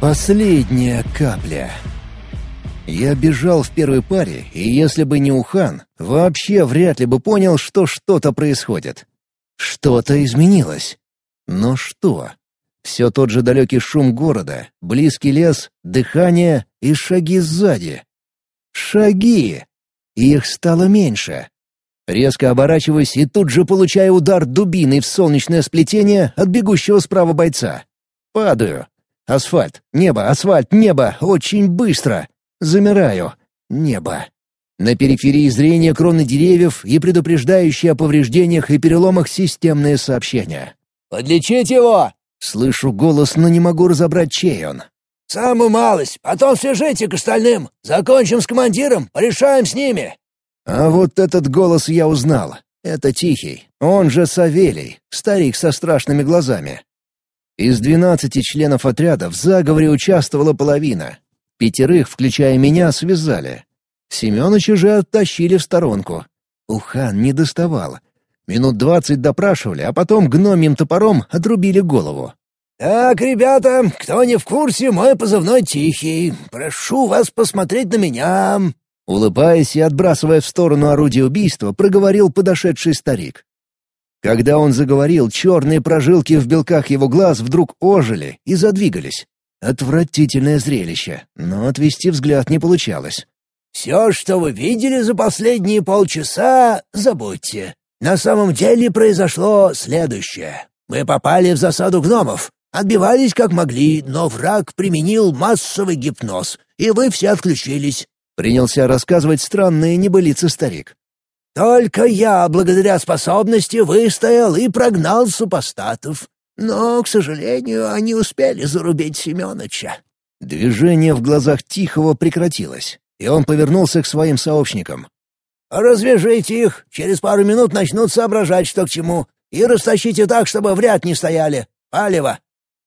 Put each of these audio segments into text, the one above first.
Последняя капля. Я бежал в первой паре, и если бы не Ухан, вообще вряд ли бы понял, что что-то происходит. Что-то изменилось. Но что? Все тот же далекий шум города, близкий лес, дыхание и шаги сзади. Шаги! Их стало меньше. Резко оборачиваюсь и тут же получаю удар дубиной в солнечное сплетение от бегущего справа бойца. Падаю. Асфальт, небо, асфальт, небо, очень быстро. Замираю. Небо. На периферии зрения кроны деревьев и предупреждающие о повреждениях и переломах системные сообщения. «Подлечить его!» Слышу голос, но не могу разобрать, чей он. «Самую малость, потом свяжите к остальным. Закончим с командиром, порешаем с ними». А вот этот голос я узнал. Это Тихий, он же Савелий, старик со страшными глазами. Из двенадцати членов отряда в заговоре участвовала половина. Пятерых, включая меня, связали. Семёныча же оттащили в сторонку. Ухан не доставал. Минут двадцать допрашивали, а потом гномьим топором отрубили голову. «Так, ребята, кто не в курсе, мой позывной Тихий. Прошу вас посмотреть на меня». Улыбаясь и отбрасывая в сторону орудия убийства, проговорил подошедший старик. Когда он заговорил, черные прожилки в белках его глаз вдруг ожили и задвигались. Отвратительное зрелище, но отвести взгляд не получалось. «Все, что вы видели за последние полчаса, забудьте. На самом деле произошло следующее. Мы попали в засаду гномов, отбивались как могли, но враг применил массовый гипноз, и вы все отключились». Принялся рассказывать странные небылицы старик. Только я, благодаря способности, выстоял и прогнал супостатов. Но, к сожалению, они успели зарубить Семёныча». Движение в глазах Тихого прекратилось, и он повернулся к своим сообщникам. «Развяжите их, через пару минут начнут соображать, что к чему, и растащите так, чтобы в ряд не стояли. Палево!»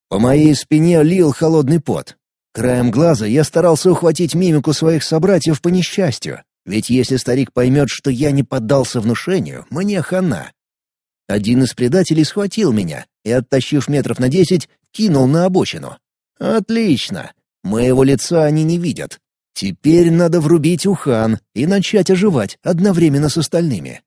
По моей спине лил холодный пот. Краем глаза я старался ухватить мимику своих собратьев по несчастью, ведь если старик поймет, что я не поддался внушению, мне хана. Один из предателей схватил меня и, оттащив метров на десять, кинул на обочину. «Отлично! Моего лица они не видят. Теперь надо врубить ухан и начать оживать одновременно с остальными».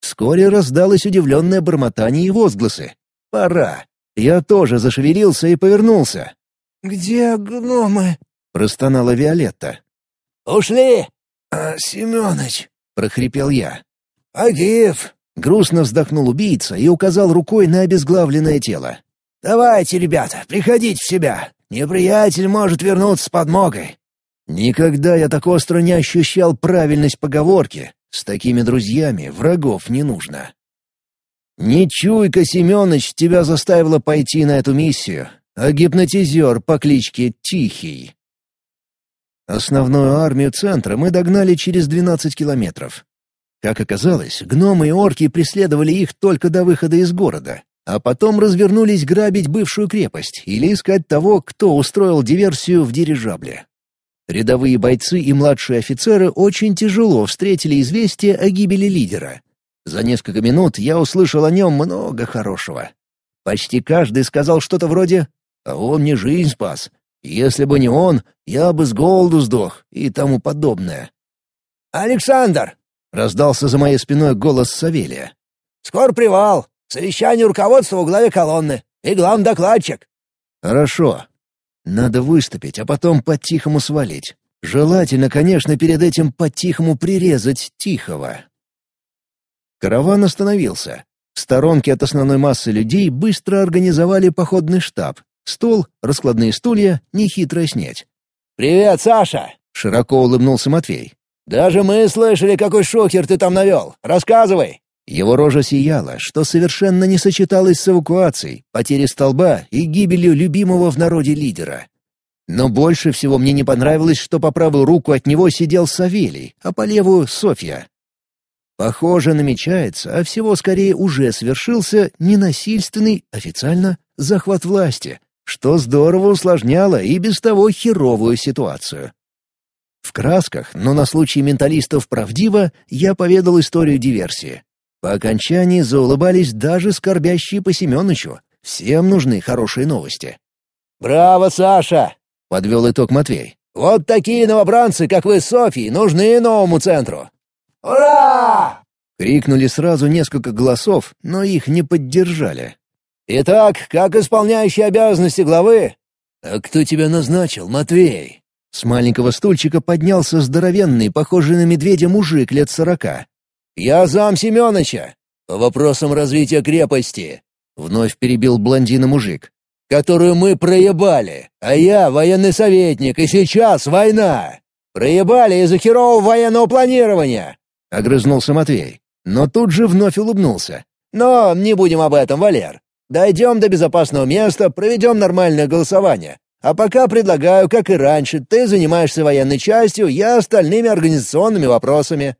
Вскоре раздалось удивленное бормотание и возгласы. «Пора!» Я тоже зашевелился и повернулся. «Где гномы?» — простонала Виолетта. «Ушли!» «А, Семёныч!» — прохрипел я. «Агиев!» — грустно вздохнул убийца и указал рукой на обезглавленное тело. «Давайте, ребята, приходите в себя. Неприятель может вернуться с подмогой». Никогда я так остро не ощущал правильность поговорки. С такими друзьями врагов не нужно. Не чуйка, Семёныч, тебя заставила пойти на эту миссию, а гипнотизер по кличке Тихий. Основную армию центра мы догнали через 12 километров. Как оказалось, гномы и орки преследовали их только до выхода из города, а потом развернулись грабить бывшую крепость или искать того, кто устроил диверсию в дирижабле. Рядовые бойцы и младшие офицеры очень тяжело встретили известие о гибели лидера. За несколько минут я услышал о нем много хорошего. Почти каждый сказал что-то вроде «А он мне жизнь спас», если бы не он, я бы с голоду сдох и тому подобное. «Александр!» — раздался за моей спиной голос Савелия. «Скоро привал. Совещание руководства у главе колонны. И главный докладчик». «Хорошо. Надо выступить, а потом по-тихому свалить. Желательно, конечно, перед этим по-тихому прирезать Тихого». Караван остановился. В сторонке от основной массы людей быстро организовали походный штаб, Стол, раскладные стулья, нехитро снять. «Привет, Саша!» — широко улыбнулся Матвей. «Даже мы слышали, какой шокер ты там навел. Рассказывай!» Его рожа сияла, что совершенно не сочеталось с эвакуацией, потерей столба и гибелью любимого в народе лидера. Но больше всего мне не понравилось, что по правую руку от него сидел Савелий, а по левую — Софья. Похоже, намечается, а всего скорее уже свершился ненасильственный, официально, захват власти, что здорово усложняло и без того херовую ситуацию. В красках, но на случай менталистов правдиво, я поведал историю диверсии. По окончании заулыбались даже скорбящие по Семёнычу. Всем нужны хорошие новости. «Браво, Саша!» — подвел итог Матвей. «Вот такие новобранцы, как вы с Софьей, нужны новому центру!» «Ура!» — крикнули сразу несколько голосов, но их не поддержали. «Итак, как исполняющий обязанности главы...» «А кто тебя назначил, Матвей?» С маленького стульчика поднялся здоровенный, похожий на медведя мужик лет сорока. «Я зам Семёныча. По вопросам развития крепости», — вновь перебил блондина мужик, «которую мы проебали, а я военный советник, и сейчас война. Проебали из-за херового военного планирования», — огрызнулся Матвей, но тут же вновь улыбнулся. «Но не будем об этом, Валер. Дойдем до безопасного места, проведем нормальное голосование. А пока предлагаю, как и раньше, ты занимаешься военной частью, я остальными организационными вопросами».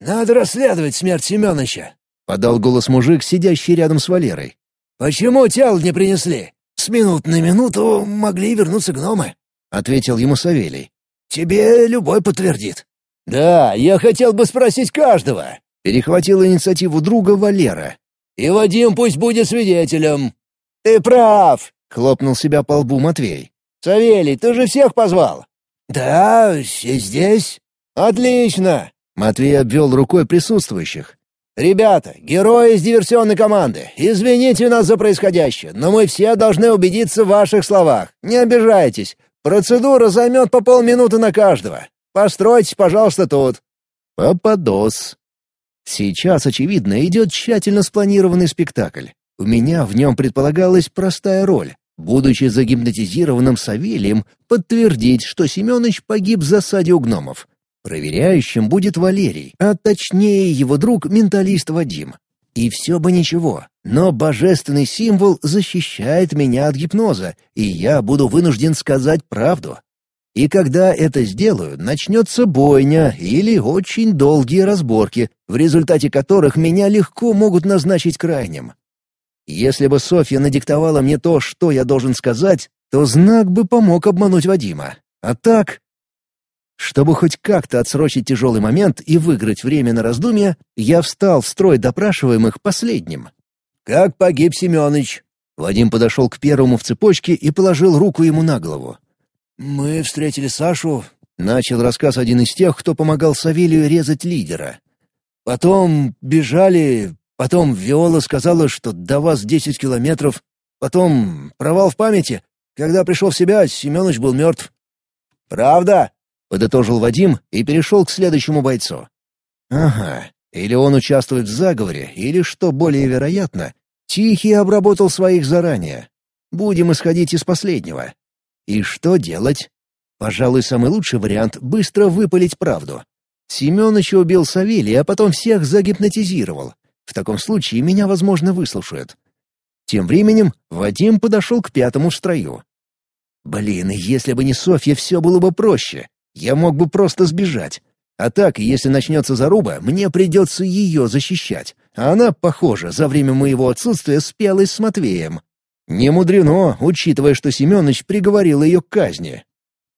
«Надо расследовать смерть Семеновича», — подал голос мужик, сидящий рядом с Валерой. «Почему тело не принесли?» «С минут на минуту могли вернуться гномы», — ответил ему Савелий. «Тебе любой подтвердит». «Да, я хотел бы спросить каждого», — перехватил инициативу друга Валера. «И Вадим пусть будет свидетелем». «Ты прав», — хлопнул себя по лбу Матвей. «Савелий, ты же всех позвал?» «Да, все здесь». «Отлично!» — Матвей обвел рукой присутствующих. «Ребята, герои из диверсионной команды, извините нас за происходящее, но мы все должны убедиться в ваших словах. Не обижайтесь. Процедура займет по полминуты на каждого. Постройтесь, пожалуйста, тут». Попадос. Сейчас, очевидно, идет тщательно спланированный спектакль. У меня в нем предполагалась простая роль будучи загипнотизированным Савелием, подтвердить, что Семенович погиб в засаде у гномов. Проверяющим будет Валерий, а точнее его друг менталист Вадим. И все бы ничего, но божественный символ защищает меня от гипноза, и я буду вынужден сказать правду. И когда это сделаю, начнется бойня или очень долгие разборки, в результате которых меня легко могут назначить крайним. Если бы Софья надиктовала мне то, что я должен сказать, то знак бы помог обмануть Вадима. А так... Чтобы хоть как-то отсрочить тяжелый момент и выиграть время на раздумья, я встал в строй допрашиваемых последним. «Как погиб Семёныч?» Вадим подошел к первому в цепочке и положил руку ему на голову. «Мы встретили Сашу», — начал рассказ один из тех, кто помогал Савелию резать лидера. «Потом бежали, Потом Виола сказала, что до вас десять километров. Потом провал в памяти. Когда пришел в себя, Семенович был мертв. «Правда?» — подытожил Вадим и перешел к следующему бойцу. «Ага, или он участвует в заговоре, или, что более вероятно, Тихий обработал своих заранее. Будем исходить из последнего. И что делать? Пожалуй, самый лучший вариант — быстро выпалить правду. Семёныч убил Савелия, а потом всех загипнотизировал. В таком случае меня, возможно, выслушают. Тем временем Вадим подошел к пятому в строю. Блин, если бы не Софья, все было бы проще. Я мог бы просто сбежать. А так, если начнется заруба, мне придется ее защищать. А она, похоже, за время моего отсутствия спелась с Матвеем. Не мудрено, учитывая, что Семенович приговорил ее к казни.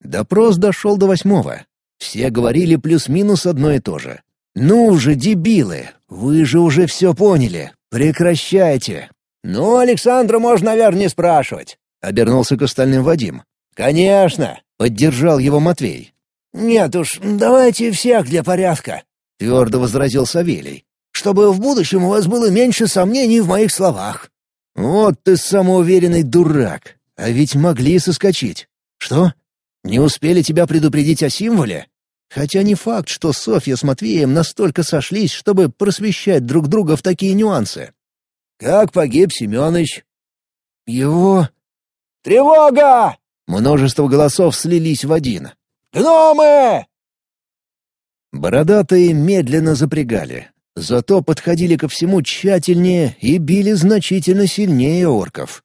Допрос дошел до восьмого. Все говорили плюс-минус одно и то же. «Ну же, дебилы, вы же уже все поняли. Прекращайте!» «Ну, Александра можно, наверное, не спрашивать», — обернулся к остальным Вадим. «Конечно!» — поддержал его Матвей. «Нет уж, давайте всех для порядка», — твердо возразил Савелий. «Чтобы в будущем у вас было меньше сомнений в моих словах». «Вот ты самоуверенный дурак. А ведь могли соскочить. Что? Не успели тебя предупредить о символе? Хотя не факт, что Софья с Матвеем настолько сошлись, чтобы просвещать друг друга в такие нюансы. «Как погиб Семёныч?» «Его...» «Тревога!» Множество голосов слились в один. «Гномы!» Бородатые медленно запрягали. Зато подходили ко всему тщательнее и били значительно сильнее орков.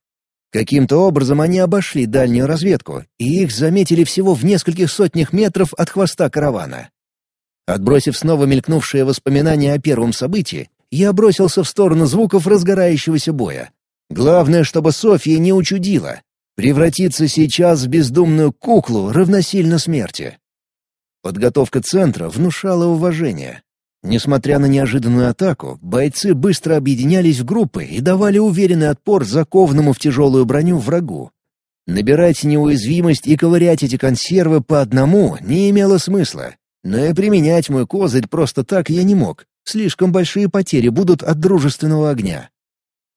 Каким-то образом они обошли дальнюю разведку, и их заметили всего в нескольких сотнях метров от хвоста каравана. Отбросив снова мелькнувшие воспоминания о первом событии, я бросился в сторону звуков разгорающегося боя. Главное, чтобы Софья не учудила. Превратиться сейчас в бездумную куклу равносильно смерти. Подготовка центра внушала уважение. Несмотря на неожиданную атаку, бойцы быстро объединялись в группы и давали уверенный отпор закованному в тяжелую броню врагу. Набирать неуязвимость и ковырять эти консервы по одному не имело смысла. Но и применять мой козырь просто так я не мог. Слишком большие потери будут от дружественного огня.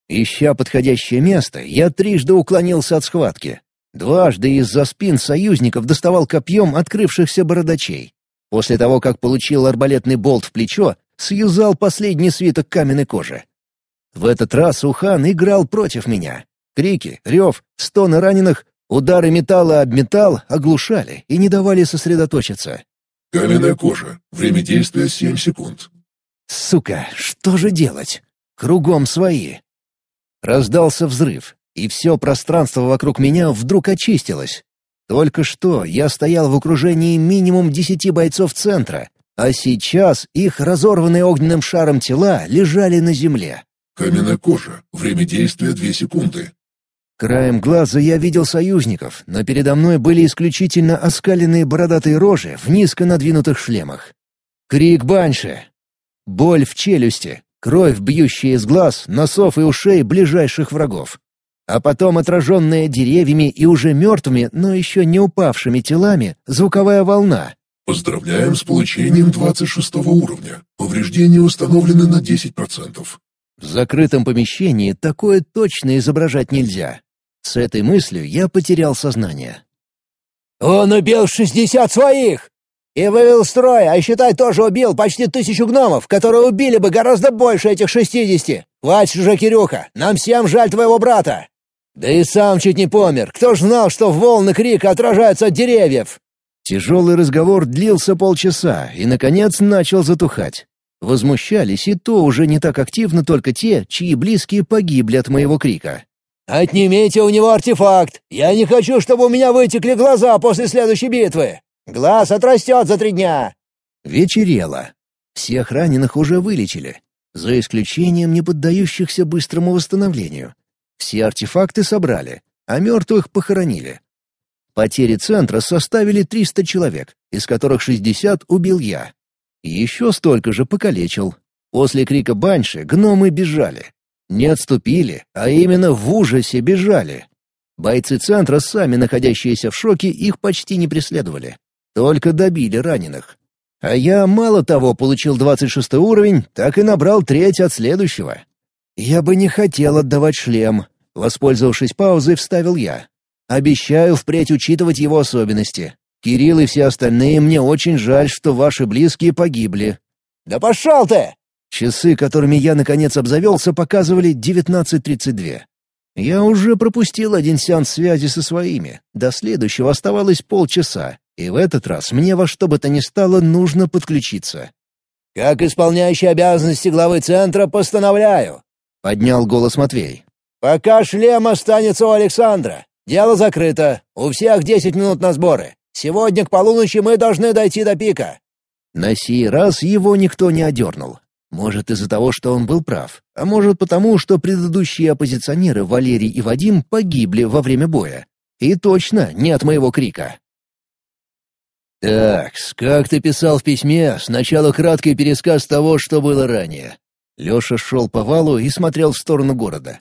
Ища подходящее место, я трижды уклонился от схватки. Дважды из-за спин союзников доставал копьем открывшихся бородачей. После того, как получил арбалетный болт в плечо, сюзал последний свиток каменной кожи. В этот раз Ухан играл против меня. Крики, рев, стоны раненых, удары металла об металл оглушали и не давали сосредоточиться. «Каменная кожа. Время действия — семь секунд». «Сука, что же делать? Кругом свои». Раздался взрыв, и все пространство вокруг меня вдруг очистилось. Только что я стоял в окружении минимум десяти бойцов центра, а сейчас их разорванные огненным шаром тела лежали на земле. «Каменная кожа. Время действия две секунды». Краем глаза я видел союзников, но передо мной были исключительно оскаленные бородатые рожи в низко надвинутых шлемах. Крик Банши. Боль в челюсти, кровь, бьющая из глаз, носов и ушей ближайших врагов а потом отраженная деревьями и уже мертвыми, но еще не упавшими телами, звуковая волна. «Поздравляем с получением 26 уровня. Повреждения установлены на 10%. В закрытом помещении такое точно изображать нельзя. С этой мыслью я потерял сознание. «Он убил шестьдесят своих! И вывел строй, а считай, тоже убил почти тысячу гномов, которые убили бы гораздо больше этих шестидесяти! Хватит уже, Кирюха, нам всем жаль твоего брата!» «Да и сам чуть не помер. Кто ж знал, что волны крика отражаются от деревьев?» Тяжелый разговор длился полчаса и, наконец, начал затухать. Возмущались и то уже не так активно только те, чьи близкие погибли от моего крика. «Отнимите у него артефакт! Я не хочу, чтобы у меня вытекли глаза после следующей битвы! Глаз отрастет за три дня!» Вечерело. Всех раненых уже вылечили, за исключением не поддающихся быстрому восстановлению. Все артефакты собрали, а мертвых похоронили. Потери центра составили 300 человек, из которых 60 убил я. И еще столько же покалечил. После крика Банши гномы бежали. Не отступили, а именно в ужасе бежали. Бойцы центра, сами находящиеся в шоке, их почти не преследовали. Только добили раненых. А я мало того получил 26 уровень, так и набрал треть от следующего. Я бы не хотел отдавать шлем, Воспользовавшись паузой, вставил я. «Обещаю впредь учитывать его особенности. Кирилл и все остальные, мне очень жаль, что ваши близкие погибли». «Да пошел ты!» Часы, которыми я наконец обзавелся, показывали 19.32. Я уже пропустил один сеанс связи со своими. До следующего оставалось полчаса, и в этот раз мне во что бы то ни стало нужно подключиться. «Как исполняющий обязанности главы центра постановляю!» — поднял голос Матвей. «Пока шлем останется у Александра. Дело закрыто. У всех десять минут на сборы. Сегодня к полуночи мы должны дойти до пика». На сей раз его никто не одернул. Может, из-за того, что он был прав, а может потому, что предыдущие оппозиционеры Валерий и Вадим погибли во время боя. И точно не от моего крика. «Так, как ты писал в письме, сначала краткий пересказ того, что было ранее». Леша шел по валу и смотрел в сторону города.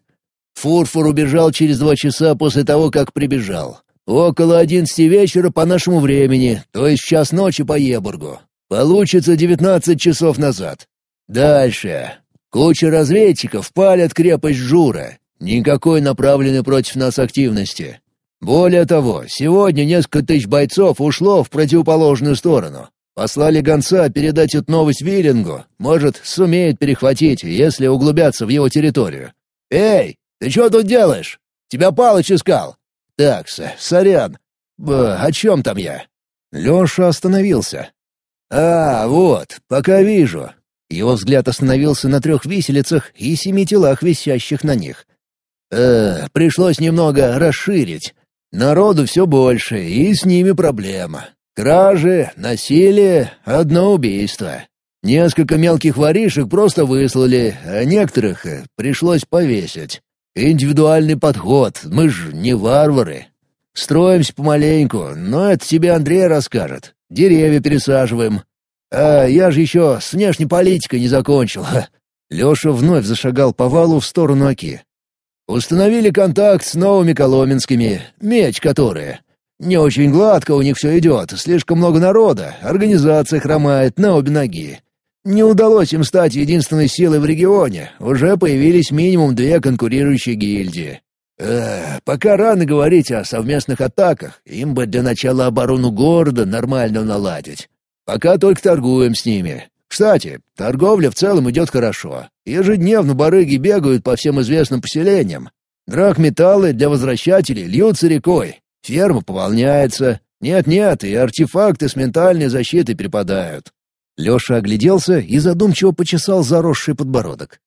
Фурфур убежал через два часа после того, как прибежал. Около одиннадцати вечера по нашему времени, то есть час ночи по Ебургу. Получится девятнадцать часов назад. Дальше. Куча разведчиков палят крепость Жура. Никакой направленной против нас активности. Более того, сегодня несколько тысяч бойцов ушло в противоположную сторону. Послали гонца передать эту новость Виллингу. Может, сумеет перехватить, если углубятся в его территорию. «Эй, ты что тут делаешь? Тебя Палыч искал». «Такса, сорян. Б, о чем там я?» Леша остановился. «А, вот, пока вижу». Его взгляд остановился на трех виселицах и семи телах, висящих на них. «Э, пришлось немного расширить. Народу все больше, и с ними проблема. Кражи, насилие, одно убийство. Несколько мелких воришек просто выслали, а некоторых э, пришлось повесить. Индивидуальный подход, мы же не варвары. Строимся помаленьку, но это тебе Андрей расскажет. Деревья пересаживаем. А я же еще с внешней политикой не закончил. Леша вновь зашагал по валу в сторону Оки. Установили контакт с новыми коломенскими, меч которые. Не очень гладко у них все идет, слишком много народа, организация хромает на обе ноги. Не удалось им стать единственной силой в регионе, уже появились минимум две конкурирующие гильдии. Эх, пока рано говорить о совместных атаках, им бы для начала оборону города нормально наладить. Пока только торгуем с ними. Кстати, торговля в целом идет хорошо. Ежедневно барыги бегают по всем известным поселениям. Драгметаллы для возвращателей льются рекой. Ферма пополняется. Нет-нет, и артефакты с ментальной защитой перепадают. Леша огляделся и задумчиво почесал заросший подбородок.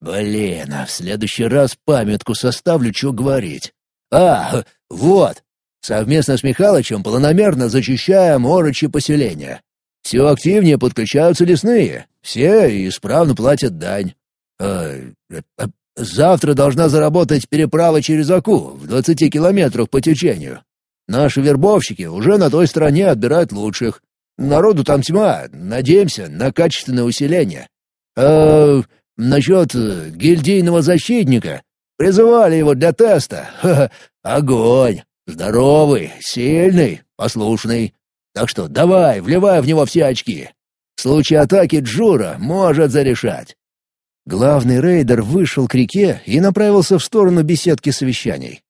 «Блин, а в следующий раз памятку составлю, что говорить. А, вот, совместно с Михалычем планомерно зачищаем орочи поселения. Все активнее подключаются лесные, все исправно платят дань. А, а, завтра должна заработать переправа через Аку в двадцати километрах по течению. Наши вербовщики уже на той стороне отбирают лучших. Народу там тьма, надеемся на качественное усиление. А насчет э, гильдийного защитника. Призывали его для теста. Ха -ха, огонь! Здоровый, сильный, послушный. Так что давай, вливай в него все очки. В случае атаки Джура может зарешать». Главный рейдер вышел к реке и направился в сторону беседки совещаний.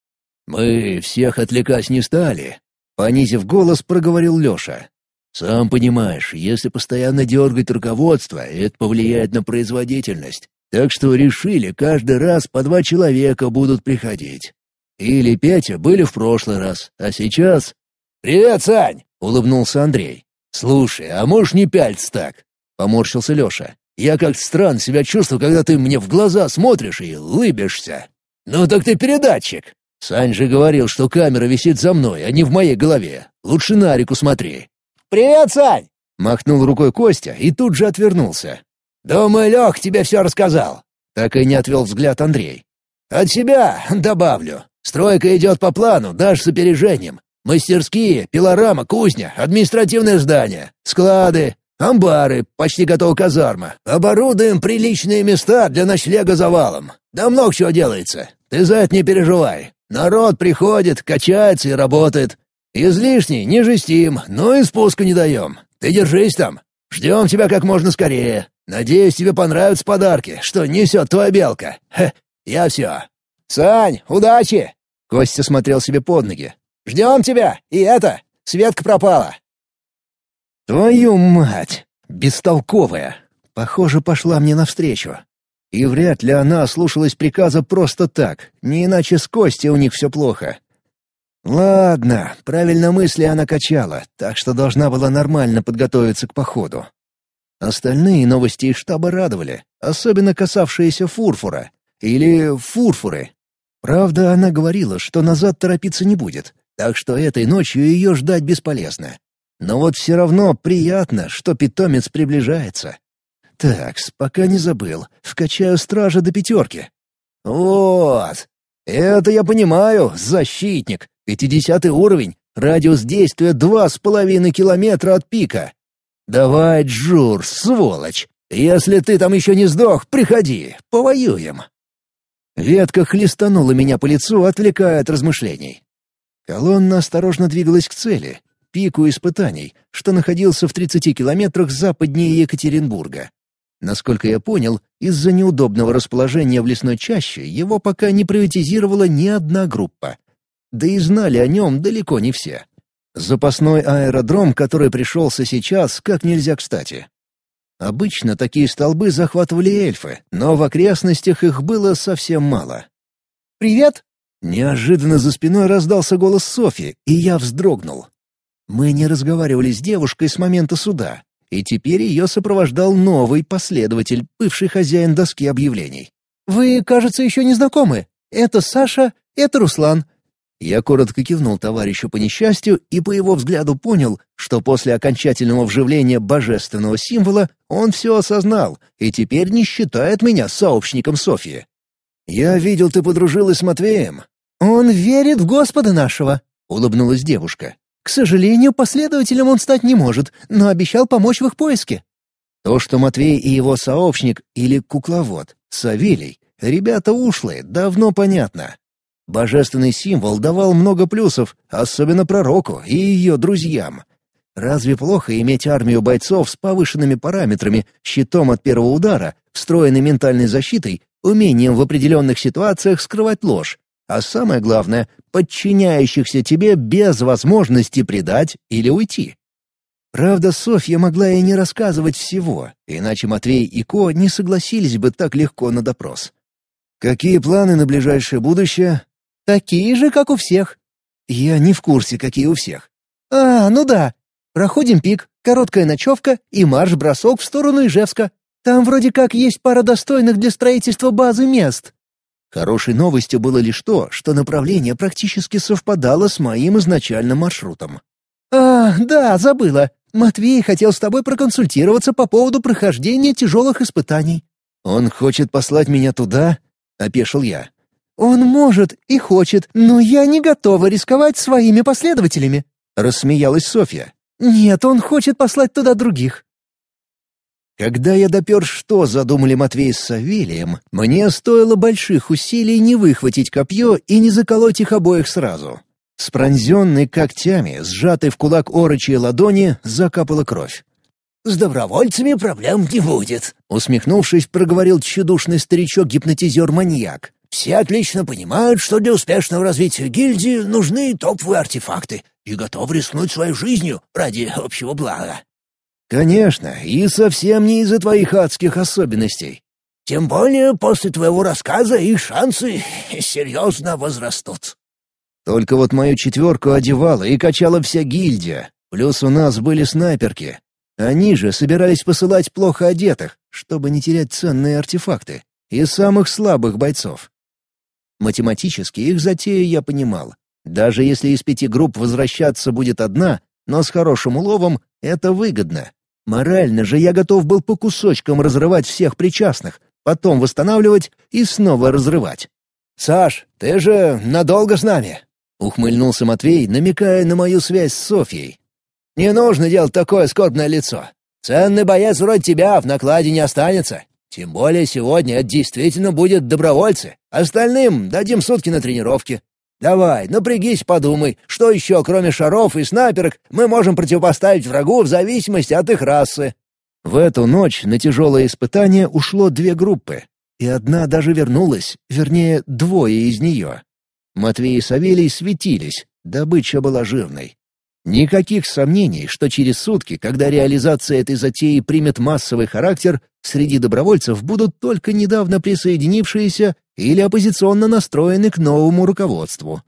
«Мы всех отвлекать не стали», — понизив голос, проговорил Леша. «Сам понимаешь, если постоянно дергать руководство, это повлияет на производительность. Так что решили, каждый раз по два человека будут приходить. Или Петя были в прошлый раз, а сейчас...» «Привет, Сань!» улыбнулся Андрей. «Слушай, а можешь не пяльц так?» — поморщился Леша. «Я как странно себя чувствую, когда ты мне в глаза смотришь и улыбишься». «Ну так ты передатчик!» «Сань же говорил, что камера висит за мной, а не в моей голове. Лучше на реку смотри». «Привет, Сань!» — махнул рукой Костя и тут же отвернулся. «Думаю, Лех тебе все рассказал». Так и не отвел взгляд Андрей. «От себя добавлю. Стройка идет по плану, даже с опережением. Мастерские, пилорама, кузня, административное здание, склады, амбары, почти готова казарма. Оборудуем приличные места для ночлега завалом. Да много чего делается. Ты за это не переживай. Народ приходит, качается и работает. Излишний не жестим, но и спуска не даем. Ты держись там. Ждем тебя как можно скорее. Надеюсь, тебе понравятся подарки, что несет твоя белка. Хе, я все. Сань, удачи!» Костя смотрел себе под ноги. Ждем тебя! И это! Светка пропала!» «Твою мать! Бестолковая! Похоже, пошла мне навстречу. И вряд ли она слушалась приказа просто так, не иначе с Костей у них все плохо. Ладно, правильно мысли она качала, так что должна была нормально подготовиться к походу. Остальные новости из штаба радовали, особенно касавшиеся фурфура. Или фурфуры. Правда, она говорила, что назад торопиться не будет, так что этой ночью ее ждать бесполезно. Но вот все равно приятно, что питомец приближается. Так, пока не забыл, вкачаю стража до пятерки. Вот. Это я понимаю, защитник. Пятидесятый уровень, радиус действия два с половиной километра от пика. Давай, Джур, сволочь. Если ты там еще не сдох, приходи, повоюем. Ветка хлестанула меня по лицу, отвлекая от размышлений. Колонна осторожно двигалась к цели, пику испытаний, что находился в 30 километрах западнее Екатеринбурга. Насколько я понял, из-за неудобного расположения в лесной чаще его пока не приватизировала ни одна группа. Да и знали о нем далеко не все. Запасной аэродром, который пришелся сейчас, как нельзя кстати. Обычно такие столбы захватывали эльфы, но в окрестностях их было совсем мало. «Привет!» Неожиданно за спиной раздался голос Софи, и я вздрогнул. Мы не разговаривали с девушкой с момента суда, и теперь ее сопровождал новый последователь, бывший хозяин доски объявлений. «Вы, кажется, еще не знакомы. Это Саша, это Руслан». Я коротко кивнул товарищу по несчастью и по его взгляду понял, что после окончательного вживления божественного символа он все осознал и теперь не считает меня сообщником Софии. «Я видел, ты подружилась с Матвеем. «Он верит в Господа нашего», — улыбнулась девушка. «К сожалению, последователем он стать не может, но обещал помочь в их поиске». То, что Матвей и его сообщник, или кукловод, Савелий, ребята ушлые, давно понятно. Божественный символ давал много плюсов, особенно пророку и ее друзьям. Разве плохо иметь армию бойцов с повышенными параметрами, щитом от первого удара, встроенной ментальной защитой, умением в определенных ситуациях скрывать ложь, а самое главное — подчиняющихся тебе без возможности предать или уйти? Правда, Софья могла и не рассказывать всего, иначе Матвей и Ко не согласились бы так легко на допрос. «Какие планы на ближайшее будущее?» «Такие же, как у всех». «Я не в курсе, какие у всех». «А, ну да. Проходим пик, короткая ночевка и марш-бросок в сторону Ижевска. Там вроде как есть пара достойных для строительства базы мест». Хорошей новостью было лишь то, что направление практически совпадало с моим изначальным маршрутом. «А, да, забыла. Матвей хотел с тобой проконсультироваться по поводу прохождения тяжелых испытаний». «Он хочет послать меня туда?» — опешил я. «Он может и хочет, но я не готова рисковать своими последователями», — рассмеялась Софья. «Нет, он хочет послать туда других». Когда я допер, что задумали Матвей с Савелием, мне стоило больших усилий не выхватить копье и не заколоть их обоих сразу. С пронзенной когтями, сжатой в кулак орочьей ладони, закапала кровь. «С добровольцами проблем не будет», — усмехнувшись, проговорил тщедушный старичок-гипнотизер-маньяк. «Все отлично понимают, что для успешного развития гильдии нужны топовые артефакты и готовы рискнуть своей жизнью ради общего блага». «Конечно, и совсем не из-за твоих адских особенностей». «Тем более после твоего рассказа их шансы серьезно возрастут». Только вот мою четверку одевала и качала вся гильдия, плюс у нас были снайперки. Они же собирались посылать плохо одетых, чтобы не терять ценные артефакты, и самых слабых бойцов. Математически их затею я понимал. Даже если из пяти групп возвращаться будет одна, но с хорошим уловом, это выгодно. Морально же я готов был по кусочкам разрывать всех причастных, потом восстанавливать и снова разрывать. «Саш, ты же надолго с нами?» — ухмыльнулся Матвей, намекая на мою связь с Софьей. «Не нужно делать такое скорбное лицо. Ценный боец вроде тебя в накладе не останется. Тем более сегодня действительно будет добровольцы. Остальным дадим сутки на тренировки. Давай, напрягись, подумай, что еще, кроме шаров и снайперок, мы можем противопоставить врагу в зависимости от их расы». В эту ночь на тяжелое испытание ушло две группы, и одна даже вернулась, вернее, двое из нее. Матвей и Савелий светились, добыча была жирной. Никаких сомнений, что через сутки, когда реализация этой затеи примет массовый характер, среди добровольцев будут только недавно присоединившиеся или оппозиционно настроены к новому руководству.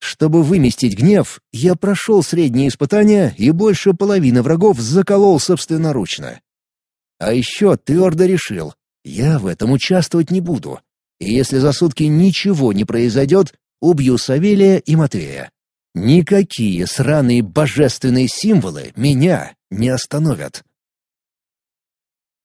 Чтобы выместить гнев, я прошел средние испытания и больше половины врагов заколол собственноручно. А еще твердо решил, я в этом участвовать не буду. И если за сутки ничего не произойдет, убью Савелия и Матвея. Никакие сраные божественные символы меня не остановят.